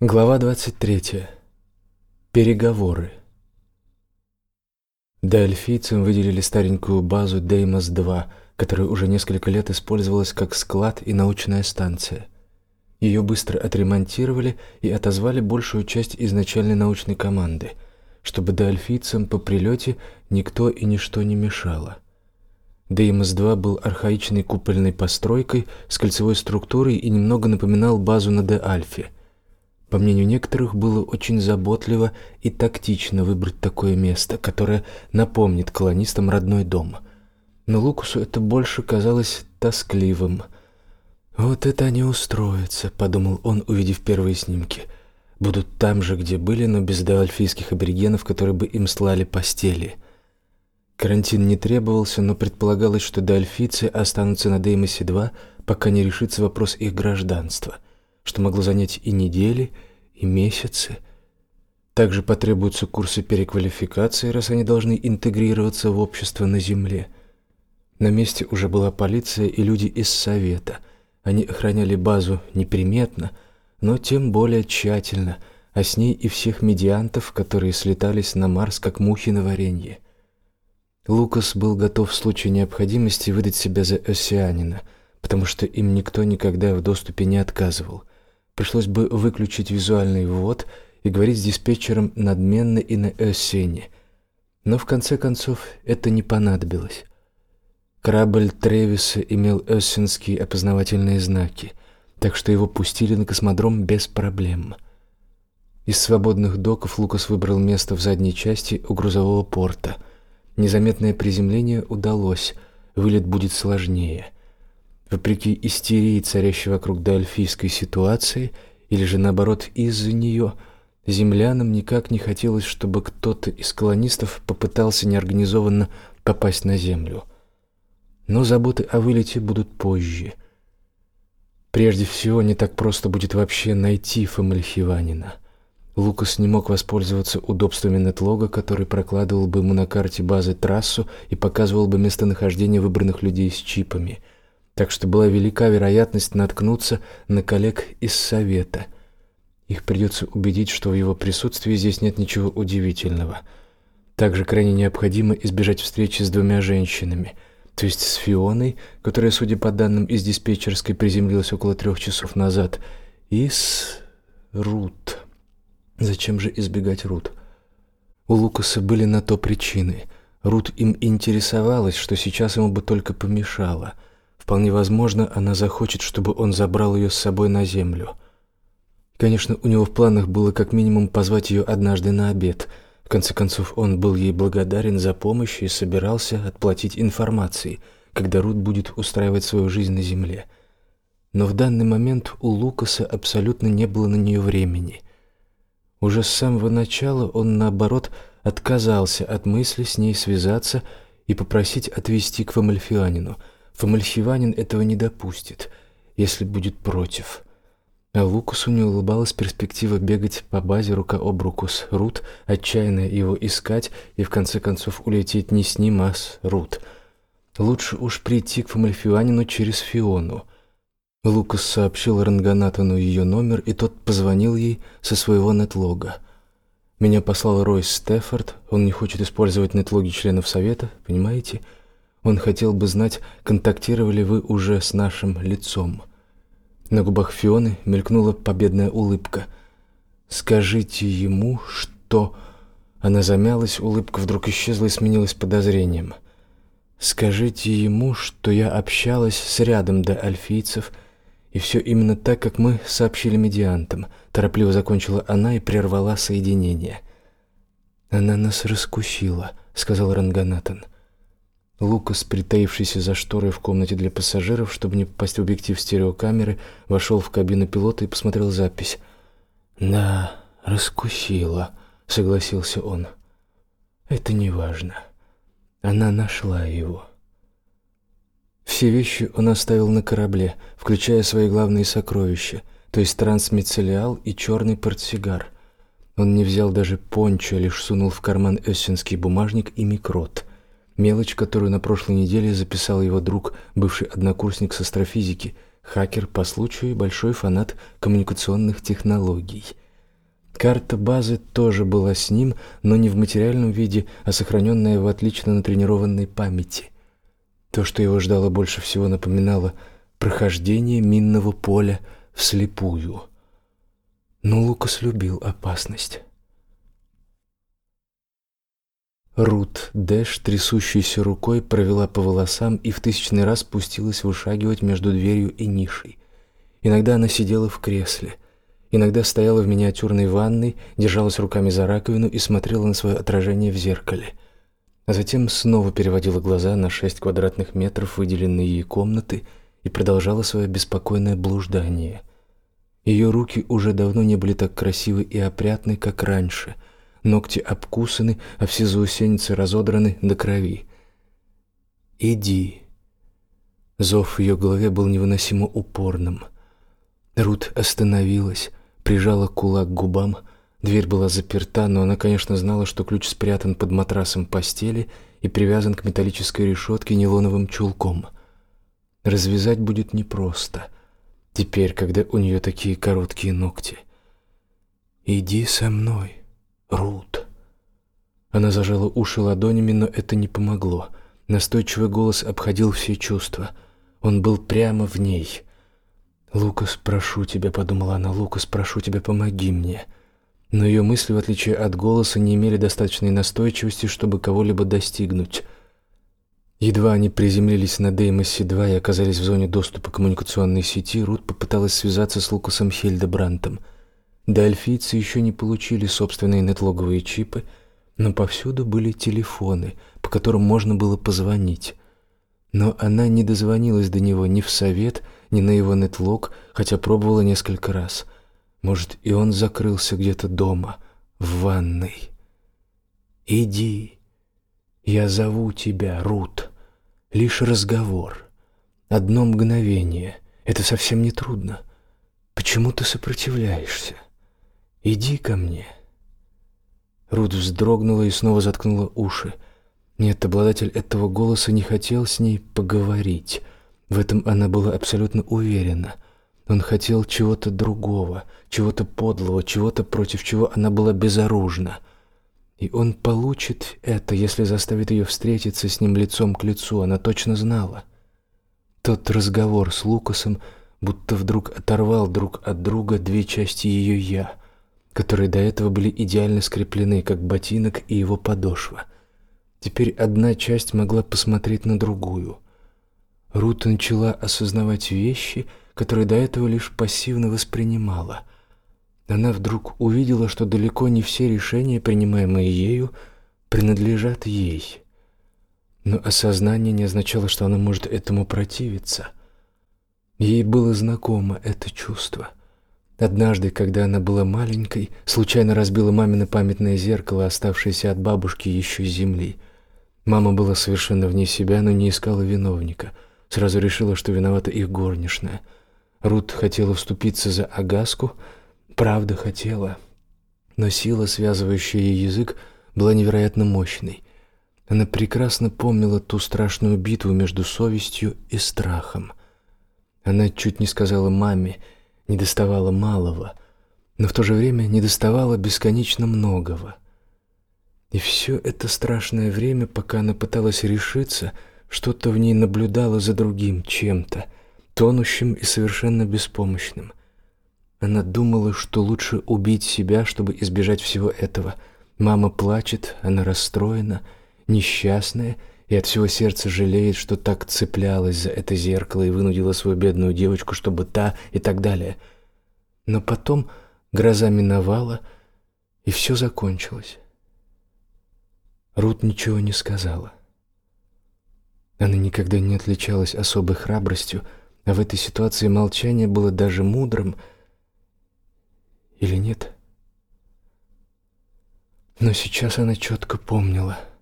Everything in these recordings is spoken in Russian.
Глава 23. Переговоры. Дельфийцам выделили старенькую базу Деймос-2, которая уже несколько лет использовалась как склад и научная станция. Ее быстро отремонтировали и отозвали большую часть изначальной научной команды, чтобы дельфийцам по прилете никто и ничто не мешало. Деймос-2 был архаичной купольной постройкой с кольцевой структурой и немного напоминал базу на Де-Альфе – по мнению некоторых, было очень заботливо и тактично выбрать такое место, которое напомнит колонистам родной дом. Но Лукусу это больше казалось тоскливым. Вот это они устроятся, подумал он, увидев первые снимки. Будут там же, где были, но без доальфийских аборигенов, которые бы им слали постели. Карантин не требовался, но предполагалось, что доальфийцы останутся на Деймосе-2, пока не решится вопрос их гражданства что могло занять и недели, и месяцы. Также потребуются курсы переквалификации, раз они должны интегрироваться в общество на земле. На месте уже была полиция и люди из совета. Они охраняли базу неприметно, но тем более тщательно, а с ней и всех медиантов, которые слетались на Марс как мухи на варенье. Лукас был готов в случае необходимости выдать себя за осианина, потому что им никто никогда в доступе не отказывал – Пришлось бы выключить визуальный ввод и говорить с диспетчером надменно и на эссене. Но в конце концов это не понадобилось. Корабль Тревиса имел эссенские опознавательные знаки, так что его пустили на космодром без проблем. Из свободных доков Лукас выбрал место в задней части у грузового порта. Незаметное приземление удалось, вылет будет сложнее. Вопреки истерии, царящей вокруг дельфийской ситуации, или же наоборот из-за нее, землянам никак не хотелось, чтобы кто-то из колонистов попытался неорганизованно попасть на землю. Но заботы о вылете будут позже. Прежде всего, не так просто будет вообще найти Фомальхиванина. Лукас не мог воспользоваться удобствами нетлога, который прокладывал бы ему на карте базы трассу и показывал бы местонахождение выбранных людей с чипами – так что была велика вероятность наткнуться на коллег из совета. Их придется убедить, что в его присутствии здесь нет ничего удивительного. Также крайне необходимо избежать встречи с двумя женщинами, то есть с Фионой, которая, судя по данным из диспетчерской, приземлилась около трех часов назад, и с Рут. Зачем же избегать Рут? У Лукаса были на то причины. Рут им интересовалась, что сейчас ему бы только помешало — Вполне возможно, она захочет, чтобы он забрал ее с собой на землю. Конечно, у него в планах было как минимум позвать ее однажды на обед. В конце концов, он был ей благодарен за помощь и собирался отплатить информацией, когда Рут будет устраивать свою жизнь на земле. Но в данный момент у Лукаса абсолютно не было на нее времени. Уже с самого начала он наоборот отказался от мысли с ней связаться и попросить отвезти к Фомальфианину – Фомальхиванин этого не допустит, если будет против. А Лукасу не улыбалась перспектива бегать по базе рука об руку с Рут, отчаянно его искать и в конце концов улететь не с ним, а с Рут. Лучше уж прийти к Фомальфиванину через Фиону. Лукас сообщил Ранганатану ее номер, и тот позвонил ей со своего нетлога. Меня послал Ройс Стефорд, он не хочет использовать нетлоги членов совета, понимаете? — он хотел бы знать, контактировали вы уже с нашим лицом. На губах Фионы мелькнула победная улыбка. Скажите ему, что Она замялась, улыбка вдруг исчезла и сменилась подозрением. Скажите ему, что я общалась с рядом до альфийцев, и все именно так, как мы сообщили медиантам. Торопливо закончила она и прервала соединение. Она нас раскусила, сказал Ранганатан. Лукас, притаившийся за шторой в комнате для пассажиров, чтобы не попасть в объектив стереокамеры, вошел в кабину пилота и посмотрел запись. "Да, раскусила", согласился он. "Это не важно. Она нашла его". Все вещи он оставил на корабле, включая свои главные сокровища, то есть трансмицелиал и черный портсигар. Он не взял даже пончо, лишь сунул в карман эссенский бумажник и микрот. Мелочь, которую на прошлой неделе записал его друг, бывший однокурсник с астрофизики, хакер по случаю большой фанат коммуникационных технологий – Карта базы тоже была с ним, но не в материальном виде, а сохраненная в отлично натренированной памяти. То, что его ждало больше всего, напоминало прохождение минного поля вслепую. Но Лукас любил опасность. Рут Дэш, трясущейся рукой, провела по волосам и в тысячный раз спустилась вышагивать между дверью и нишей. Иногда она сидела в кресле, иногда стояла в миниатюрной ванной, держалась руками за раковину и смотрела на свое отражение в зеркале. А затем снова переводила глаза на шесть квадратных метров выделенной ей комнаты и продолжала свое беспокойное блуждание. Ее руки уже давно не были так красивы и опрятны, как раньше — Ногти обкусаны, а все заусеницы разодраны до крови. «Иди». Зов в ее голове был невыносимо упорным. Рут остановилась, прижала кулак к губам. Дверь была заперта, но она, конечно, знала, что ключ спрятан под матрасом постели и привязан к металлической решетке нейлоновым чулком. Развязать будет непросто. Теперь, когда у нее такие короткие ногти. «Иди со мной», Рут. Она зажала уши ладонями, но это не помогло. Настойчивый голос обходил все чувства. Он был прямо в ней. «Лукас, прошу тебя», — подумала она, — «Лукас, прошу тебя, помоги мне». Но ее мысли, в отличие от голоса, не имели достаточной настойчивости, чтобы кого-либо достигнуть. Едва они приземлились на Деймосе-2 и оказались в зоне доступа коммуникационной сети, Рут попыталась связаться с Лукасом Хильдебрантом — Дельфийцы еще не получили собственные нетлоговые чипы, но повсюду были телефоны, по которым можно было позвонить. Но она не дозвонилась до него ни в совет, ни на его нетлог, хотя пробовала несколько раз. Может, и он закрылся где-то дома, в ванной. «Иди, я зову тебя, Рут. Лишь разговор. Одно мгновение. Это совсем не трудно. Почему ты сопротивляешься?» «Иди ко мне». Рут вздрогнула и снова заткнула уши. Нет, обладатель этого голоса не хотел с ней поговорить. В этом она была абсолютно уверена. Он хотел чего-то другого, чего-то подлого, чего-то, против чего она была безоружна. И он получит это, если заставит ее встретиться с ним лицом к лицу, она точно знала. Тот разговор с Лукасом будто вдруг оторвал друг от друга две части ее «я», которые до этого были идеально скреплены, как ботинок и его подошва. Теперь одна часть могла посмотреть на другую. Рут начала осознавать вещи, которые до этого лишь пассивно воспринимала. Она вдруг увидела, что далеко не все решения, принимаемые ею, принадлежат ей. Но осознание не означало, что она может этому противиться. Ей было знакомо это чувство. Однажды, когда она была маленькой, случайно разбила мамино памятное зеркало, оставшееся от бабушки еще с земли. Мама была совершенно вне себя, но не искала виновника. Сразу решила, что виновата их горничная. Рут хотела вступиться за Агаску, правда хотела, но сила, связывающая ей язык, была невероятно мощной. Она прекрасно помнила ту страшную битву между совестью и страхом. Она чуть не сказала маме — недоставало малого, но в то же время недоставало бесконечно многого. И все это страшное время, пока она пыталась решиться, что-то в ней наблюдало за другим чем-то, тонущим и совершенно беспомощным. Она думала, что лучше убить себя, чтобы избежать всего этого. Мама плачет, она расстроена, несчастная и от всего сердца жалеет, что так цеплялась за это зеркало и вынудила свою бедную девочку, чтобы та и так далее. Но потом гроза миновала, и все закончилось. Рут ничего не сказала. Она никогда не отличалась особой храбростью, а в этой ситуации молчание было даже мудрым. Или нет? Но сейчас она четко помнила —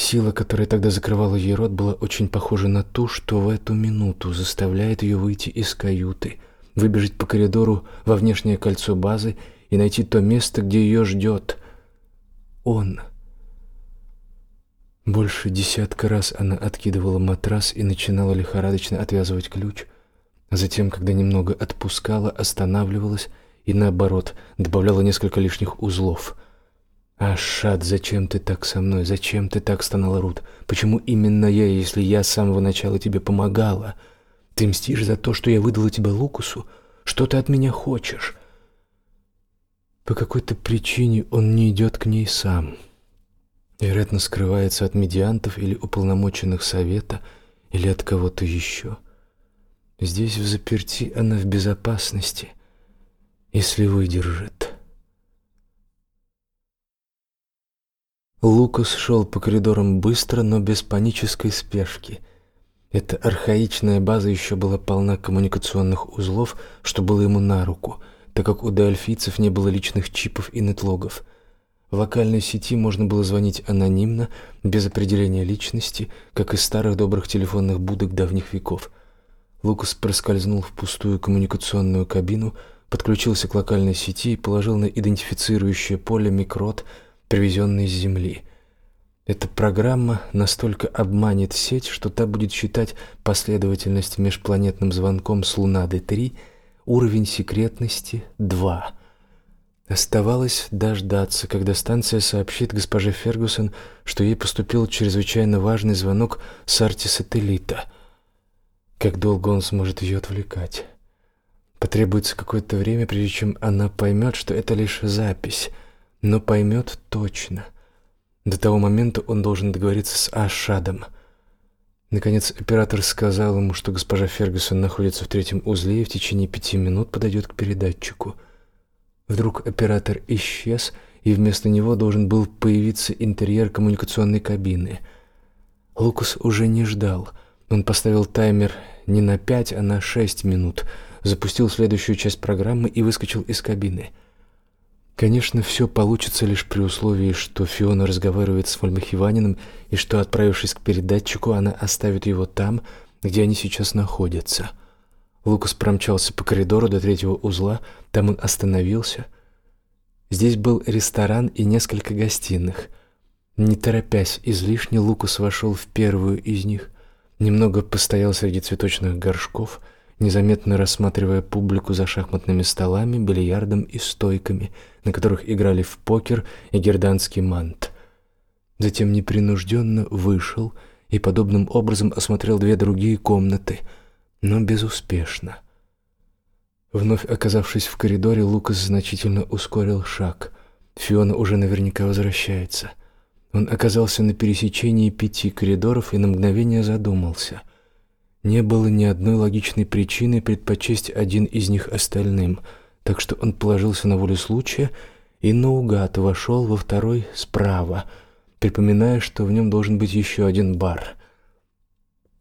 Сила, которая тогда закрывала ей рот, была очень похожа на ту, что в эту минуту заставляет ее выйти из каюты, выбежать по коридору во внешнее кольцо базы и найти то место, где ее ждет он. Больше десятка раз она откидывала матрас и начинала лихорадочно отвязывать ключ, а затем, когда немного отпускала, останавливалась и наоборот, добавляла несколько лишних узлов. «Ашат, зачем ты так со мной? Зачем ты так?» — стонала Рут. «Почему именно я, если я с самого начала тебе помогала? Ты мстишь за то, что я выдала тебя Лукусу? Что ты от меня хочешь?» По какой-то причине он не идет к ней сам. Вероятно, скрывается от медиантов или уполномоченных совета, или от кого-то еще. Здесь, в заперти, она в безопасности, если выдержит. Лукас шел по коридорам быстро, но без панической спешки. Эта архаичная база еще была полна коммуникационных узлов, что было ему на руку, так как у дельфийцев не было личных чипов и нетлогов. В локальной сети можно было звонить анонимно, без определения личности, как из старых добрых телефонных будок давних веков. Лукас проскользнул в пустую коммуникационную кабину, подключился к локальной сети и положил на идентифицирующее поле микрот, привезенный с Земли. Эта программа настолько обманет сеть, что та будет считать последовательность межпланетным звонком с Лунады-3 уровень секретности 2. Оставалось дождаться, когда станция сообщит госпоже Фергюсон, что ей поступил чрезвычайно важный звонок с арти-сателлита — как долго он сможет ее отвлекать? Потребуется какое-то время, прежде чем она поймет, что это лишь запись, но поймет точно. До того момента он должен договориться с Ашадом. Наконец оператор сказал ему, что госпожа Фергюсон находится в третьем узле и в течение пяти минут подойдет к передатчику. Вдруг оператор исчез, и вместо него должен был появиться интерьер коммуникационной кабины. Лукас уже не ждал — он поставил таймер не на пять, а на шесть минут, запустил следующую часть программы и выскочил из кабины. Конечно, все получится лишь при условии, что Фиона разговаривает с Фольмахиванином и что, отправившись к передатчику, она оставит его там, где они сейчас находятся. Лукас промчался по коридору до третьего узла, там он остановился. Здесь был ресторан и несколько гостиных. Не торопясь излишне, Лукас вошел в первую из них. Немного постоял среди цветочных горшков, незаметно рассматривая публику за шахматными столами, бильярдом и стойками, на которых играли в покер и герданский мант. Затем непринужденно вышел и подобным образом осмотрел две другие комнаты, но безуспешно. Вновь оказавшись в коридоре, Лукас значительно ускорил шаг. Фиона уже наверняка возвращается. Он оказался на пересечении пяти коридоров и на мгновение задумался. Не было ни одной логичной причины предпочесть один из них остальным, так что он положился на волю случая и наугад вошел во второй справа, припоминая, что в нем должен быть еще один бар.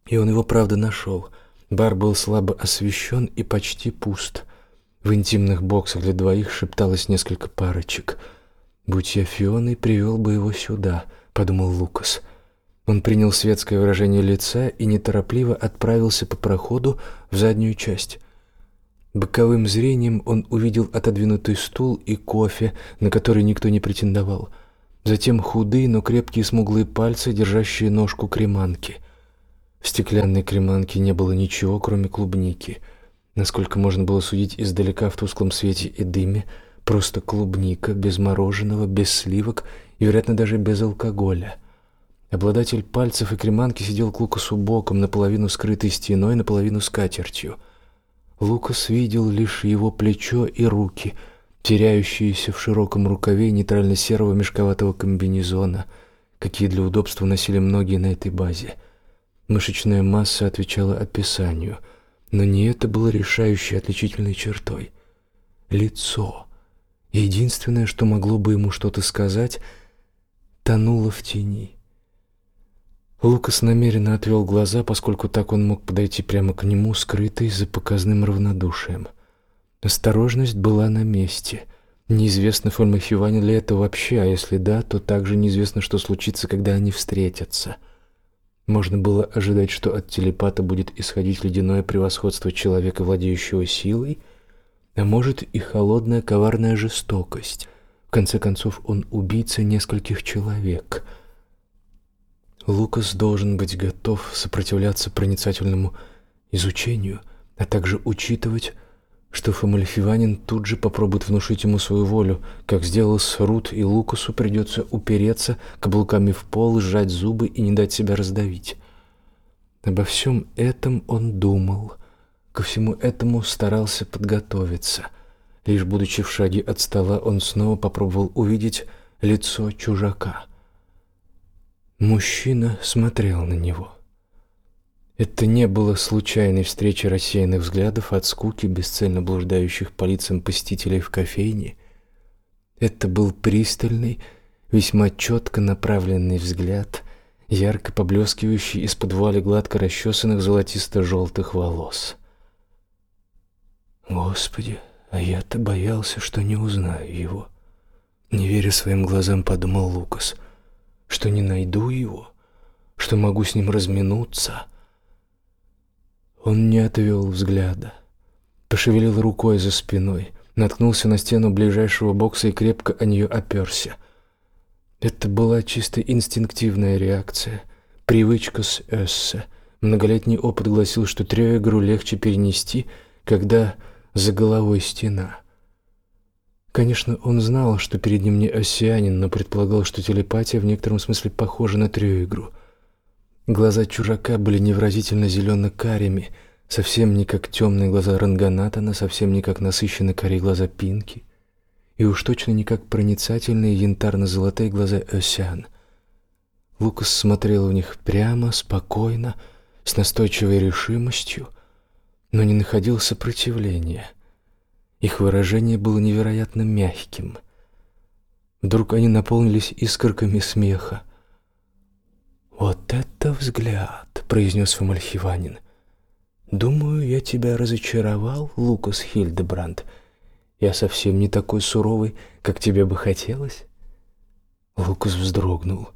И он его правда нашел. Бар был слабо освещен и почти пуст. В интимных боксах для двоих шепталось несколько парочек — «Будь я Фионой, привел бы его сюда», — подумал Лукас. Он принял светское выражение лица и неторопливо отправился по проходу в заднюю часть. Боковым зрением он увидел отодвинутый стул и кофе, на который никто не претендовал. Затем худые, но крепкие смуглые пальцы, держащие ножку креманки. В стеклянной креманке не было ничего, кроме клубники. Насколько можно было судить издалека в тусклом свете и дыме, Просто клубника, без мороженого, без сливок и, вероятно, даже без алкоголя. Обладатель пальцев и креманки сидел к Лукасу боком, наполовину скрытой стеной, наполовину скатертью. Лукас видел лишь его плечо и руки, теряющиеся в широком рукаве нейтрально-серого мешковатого комбинезона, какие для удобства носили многие на этой базе. Мышечная масса отвечала описанию, но не это было решающей отличительной чертой. Лицо единственное, что могло бы ему что-то сказать, тонуло в тени. Лукас намеренно отвел глаза, поскольку так он мог подойти прямо к нему, скрытый за показным равнодушием. Осторожность была на месте. Неизвестно, Фольмахиване ли это вообще, а если да, то также неизвестно, что случится, когда они встретятся. Можно было ожидать, что от телепата будет исходить ледяное превосходство человека, владеющего силой, а может и холодная коварная жестокость. В конце концов, он убийца нескольких человек. Лукас должен быть готов сопротивляться проницательному изучению, а также учитывать, что Фомальфиванин тут же попробует внушить ему свою волю, как сделал с Рут и Лукасу придется упереться каблуками в пол, сжать зубы и не дать себя раздавить. Обо всем этом он думал, ко всему этому старался подготовиться. Лишь будучи в шаге от стола, он снова попробовал увидеть лицо чужака. Мужчина смотрел на него. Это не было случайной встречей рассеянных взглядов от скуки бесцельно блуждающих по лицам посетителей в кофейне. Это был пристальный, весьма четко направленный взгляд, ярко поблескивающий из-под вуали гладко расчесанных золотисто-желтых волос. Господи, а я-то боялся, что не узнаю его. Не веря своим глазам, подумал Лукас, что не найду его, что могу с ним разминуться — он не отвел взгляда. Пошевелил рукой за спиной, наткнулся на стену ближайшего бокса и крепко о нее оперся. Это была чисто инстинктивная реакция, привычка с Эссе. Многолетний опыт гласил, что трёигру легче перенести, когда за головой стена. Конечно, он знал, что перед ним не осянин, но предполагал, что телепатия в некотором смысле похожа на трёигру. Глаза чужака были невразительно зелено-карими, совсем не как темные глаза Ранганатана, совсем не как насыщенные карие глаза Пинки, и уж точно не как проницательные янтарно-золотые глаза Осян. Лукас смотрел в них прямо, спокойно, с настойчивой решимостью, но не находил сопротивления. Их выражение было невероятно мягким. Вдруг они наполнились искорками смеха, «Вот это взгляд!» — произнес Фомальхиванин. «Думаю, я тебя разочаровал, Лукас Хильдебранд. Я совсем не такой суровый, как тебе бы хотелось». Лукас вздрогнул,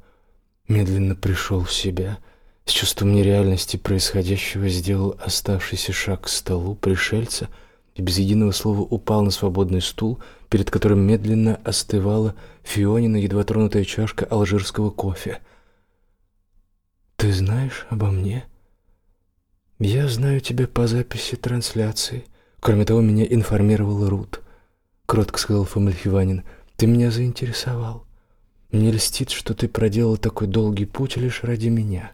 медленно пришел в себя, с чувством нереальности происходящего сделал оставшийся шаг к столу пришельца и без единого слова упал на свободный стул, перед которым медленно остывала Фионина едва тронутая чашка алжирского кофе — ты знаешь обо мне? Я знаю тебя по записи трансляции. Кроме того, меня информировал Рут. Кротко сказал Фомальхиванин. Ты меня заинтересовал. Мне льстит, что ты проделал такой долгий путь лишь ради меня.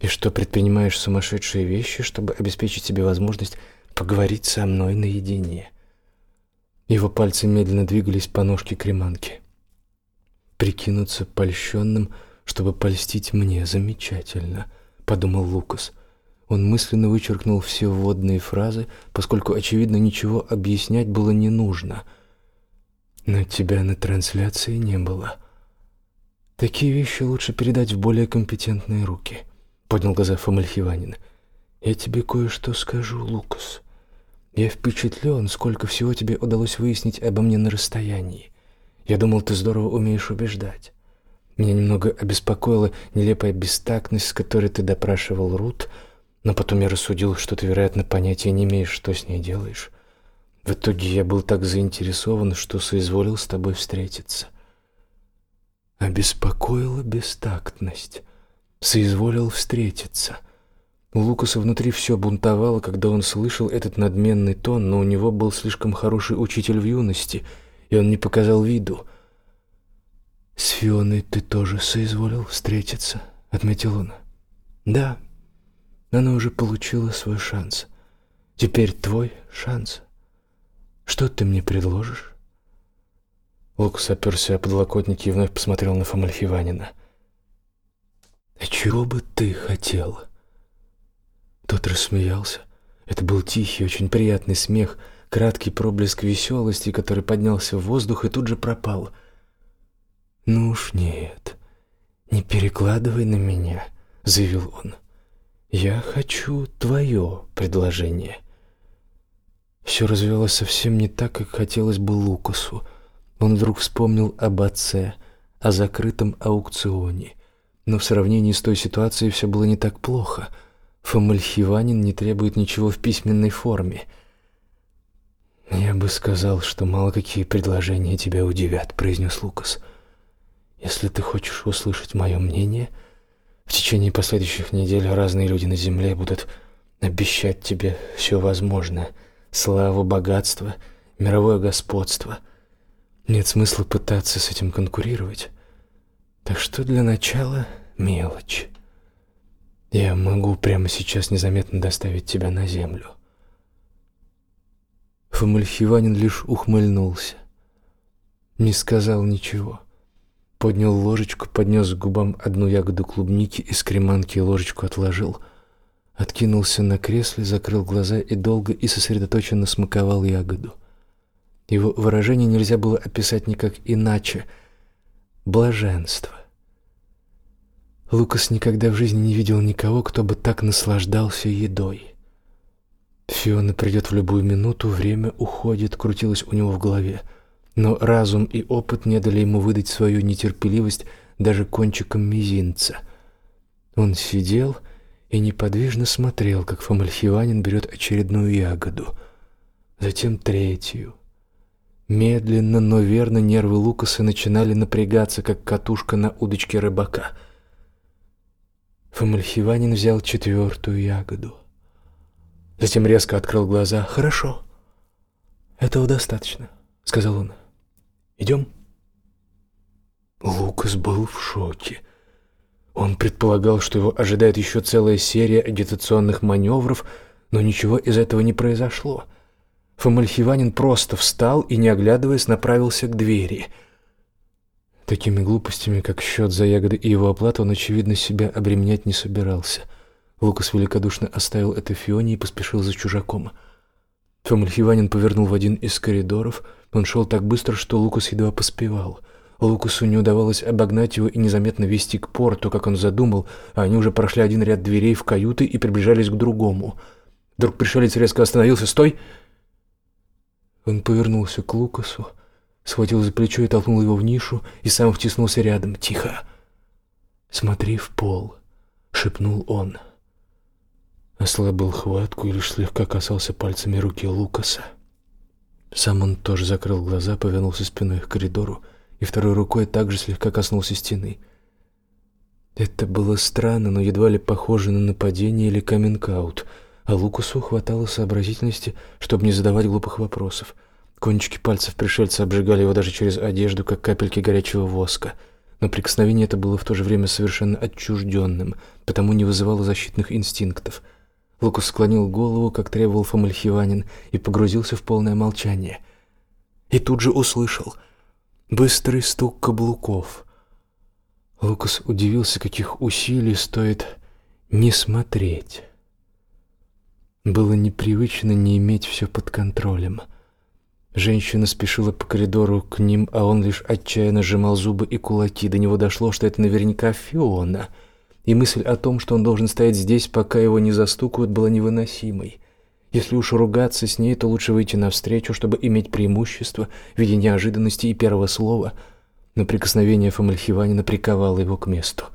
И что предпринимаешь сумасшедшие вещи, чтобы обеспечить себе возможность поговорить со мной наедине. Его пальцы медленно двигались по ножке креманки. Прикинуться польщенным — чтобы польстить мне. Замечательно, подумал Лукас. Он мысленно вычеркнул все вводные фразы, поскольку очевидно ничего объяснять было не нужно. Но тебя на трансляции не было. Такие вещи лучше передать в более компетентные руки, поднял глаза Фомальхиванин. Я тебе кое-что скажу, Лукас. Я впечатлен, сколько всего тебе удалось выяснить обо мне на расстоянии. Я думал, ты здорово умеешь убеждать. Меня немного обеспокоила нелепая бестактность, с которой ты допрашивал Рут, но потом я рассудил, что ты, вероятно, понятия не имеешь, что с ней делаешь. В итоге я был так заинтересован, что соизволил с тобой встретиться. Обеспокоила бестактность. Соизволил встретиться. У Лукаса внутри все бунтовало, когда он слышал этот надменный тон, но у него был слишком хороший учитель в юности, и он не показал виду — «С Фионой ты тоже соизволил встретиться», — отметил он. «Да, она уже получила свой шанс. Теперь твой шанс. Что ты мне предложишь?» Лукас оперся о подлокотники и вновь посмотрел на Фомальхиванина. «А чего бы ты хотел?» Тот рассмеялся. Это был тихий, очень приятный смех, краткий проблеск веселости, который поднялся в воздух и тут же пропал — «Ну уж нет, не перекладывай на меня», — заявил он. «Я хочу твое предложение». Все развивалось совсем не так, как хотелось бы Лукасу. Он вдруг вспомнил об отце, о закрытом аукционе. Но в сравнении с той ситуацией все было не так плохо. Фомальхиванин не требует ничего в письменной форме. «Я бы сказал, что мало какие предложения тебя удивят», — произнес Лукас. Если ты хочешь услышать мое мнение, в течение последующих недель разные люди на земле будут обещать тебе все возможное, славу, богатство, мировое господство. Нет смысла пытаться с этим конкурировать. Так что для начала мелочь. Я могу прямо сейчас незаметно доставить тебя на землю. Фомальхиванин лишь ухмыльнулся. Не сказал ничего. Поднял ложечку, поднес к губам одну ягоду клубники, из креманки ложечку отложил. Откинулся на кресле, закрыл глаза и долго и сосредоточенно смаковал ягоду. Его выражение нельзя было описать никак иначе. Блаженство. Лукас никогда в жизни не видел никого, кто бы так наслаждался едой. Фиона придет в любую минуту, время уходит, крутилось у него в голове. Но разум и опыт не дали ему выдать свою нетерпеливость даже кончиком мизинца. Он сидел и неподвижно смотрел, как Фомальхиванин берет очередную ягоду, затем третью. Медленно, но верно нервы Лукаса начинали напрягаться, как катушка на удочке рыбака — Фомальхиванин взял четвертую ягоду. Затем резко открыл глаза. «Хорошо. Этого достаточно», — сказал он. «Идем?» Лукас был в шоке. Он предполагал, что его ожидает еще целая серия агитационных маневров, но ничего из этого не произошло. Фомальхиванин просто встал и, не оглядываясь, направился к двери — Такими глупостями, как счет за ягоды и его оплата, он, очевидно, себя обременять не собирался. Лукас великодушно оставил это Фионе и поспешил за чужаком. Фомальхиванин повернул в один из коридоров. Он шел так быстро, что Лукас едва поспевал. Лукасу не удавалось обогнать его и незаметно вести к порту, как он задумал, а они уже прошли один ряд дверей в каюты и приближались к другому. Вдруг пришелец резко остановился. «Стой!» Он повернулся к Лукасу схватил за плечо и толкнул его в нишу, и сам втиснулся рядом. «Тихо! Смотри в пол!» — шепнул он. Ослабил хватку и лишь слегка касался пальцами руки Лукаса. Сам он тоже закрыл глаза, повернулся спиной к коридору и второй рукой также слегка коснулся стены. Это было странно, но едва ли похоже на нападение или каминг-аут, а Лукасу хватало сообразительности, чтобы не задавать глупых вопросов — Кончики пальцев пришельца обжигали его даже через одежду, как капельки горячего воска. Но прикосновение это было в то же время совершенно отчужденным, потому не вызывало защитных инстинктов. Лукас склонил голову, как требовал Фомальхиванин, и погрузился в полное молчание. И тут же услышал быстрый стук каблуков. Лукас удивился, каких усилий стоит не смотреть. Было непривычно не иметь все под контролем — Женщина спешила по коридору к ним, а он лишь отчаянно сжимал зубы и кулаки. До него дошло, что это наверняка Фиона. И мысль о том, что он должен стоять здесь, пока его не застукают, была невыносимой. Если уж ругаться с ней, то лучше выйти навстречу, чтобы иметь преимущество в виде неожиданности и первого слова. Но прикосновение Фомальхиванина приковало его к месту.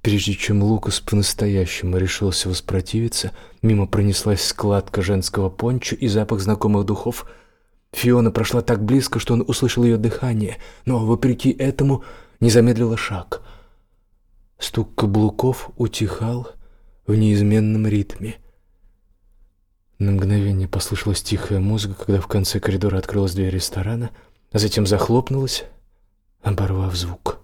Прежде чем Лукас по-настоящему решился воспротивиться, мимо пронеслась складка женского пончо и запах знакомых духов – Фиона прошла так близко, что он услышал ее дыхание, но, вопреки этому, не замедлила шаг. Стук каблуков утихал в неизменном ритме. На мгновение послышалась тихая музыка, когда в конце коридора открылась дверь ресторана, а затем захлопнулась, оборвав звук.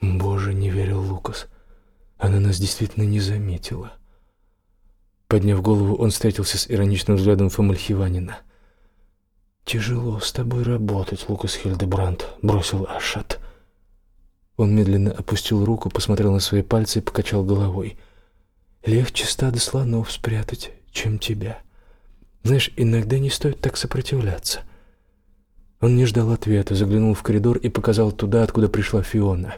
«Боже!» — не верил Лукас. «Она нас действительно не заметила». Подняв голову, он встретился с ироничным взглядом Фомальхиванина. «Тяжело с тобой работать, Лукас Хильдебранд», — бросил Ашат. Он медленно опустил руку, посмотрел на свои пальцы и покачал головой. «Легче стадо слонов спрятать, чем тебя. Знаешь, иногда не стоит так сопротивляться». Он не ждал ответа, заглянул в коридор и показал туда, откуда пришла Фиона.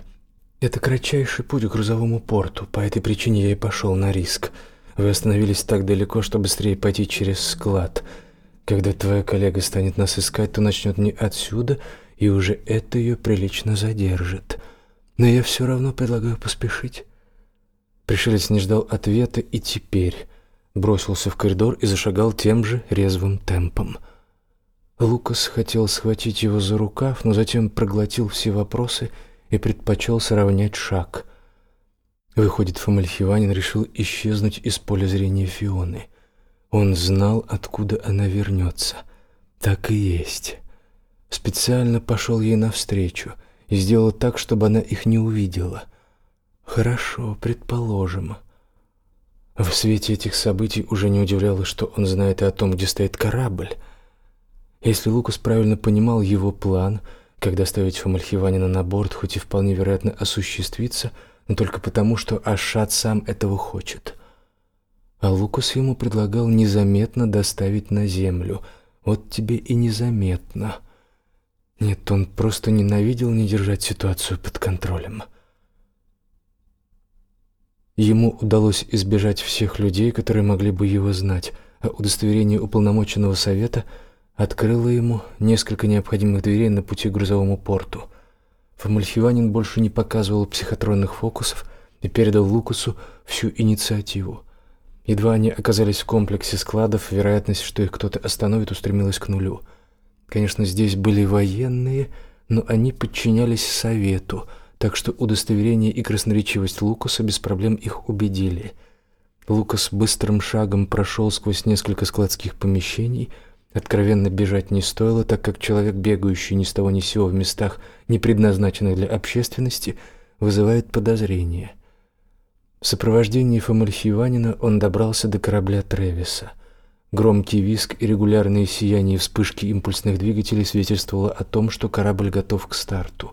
«Это кратчайший путь к грузовому порту, по этой причине я и пошел на риск. Вы остановились так далеко, что быстрее пойти через склад». Когда твоя коллега станет нас искать, то начнет не отсюда, и уже это ее прилично задержит. Но я все равно предлагаю поспешить. Пришелец не ждал ответа и теперь бросился в коридор и зашагал тем же резвым темпом. Лукас хотел схватить его за рукав, но затем проглотил все вопросы и предпочел сравнять шаг. Выходит, Фомальхиванин решил исчезнуть из поля зрения Фионы — Он знал, откуда она вернется. Так и есть. Специально пошел ей навстречу и сделал так, чтобы она их не увидела. Хорошо, предположим. В свете этих событий уже не удивляло, что он знает и о том, где стоит корабль. Если Лукас правильно понимал его план, когда ставить Фомальхиванина на борт, хоть и вполне вероятно осуществится, но только потому, что Ашат сам этого хочет. А Лукас ему предлагал незаметно доставить на землю. Вот тебе и незаметно. Нет, он просто ненавидел не держать ситуацию под контролем. Ему удалось избежать всех людей, которые могли бы его знать, а удостоверение уполномоченного совета открыло ему несколько необходимых дверей на пути к грузовому порту. Фомальхиванин больше не показывал психотронных фокусов и передал Лукасу всю инициативу. Едва они оказались в комплексе складов, вероятность, что их кто-то остановит, устремилась к нулю. Конечно, здесь были военные, но они подчинялись совету — так что удостоверение и красноречивость Лукаса без проблем их убедили. Лукас быстрым шагом прошел сквозь несколько складских помещений. Откровенно бежать не стоило, так как человек, бегающий ни с того ни с сего в местах, не предназначенных для общественности, вызывает подозрение. В сопровождении Фомальхиванина он добрался до корабля Тревиса. Громкий визг и регулярные сияния вспышки импульсных двигателей свидетельствовало о том, что корабль готов к старту.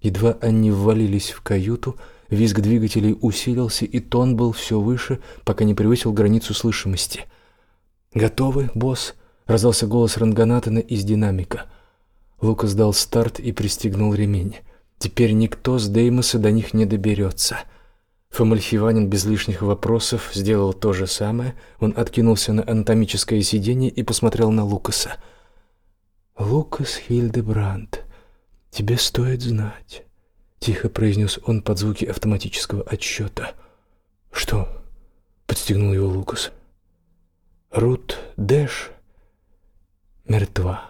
Едва они ввалились в каюту, визг двигателей усилился, и тон был все выше, пока не превысил границу слышимости. «Готовы, босс?» — раздался голос Ранганатана из динамика. Лукас дал старт и пристегнул ремень. Теперь никто с Деймоса до них не доберется. Фомальхиванин без лишних вопросов сделал то же самое. Он откинулся на анатомическое сиденье и посмотрел на Лукаса. «Лукас Хильдебрандт», «Тебе стоит знать», — тихо произнес он под звуки автоматического отсчета. «Что?» — подстегнул его Лукас. «Рут Дэш мертва».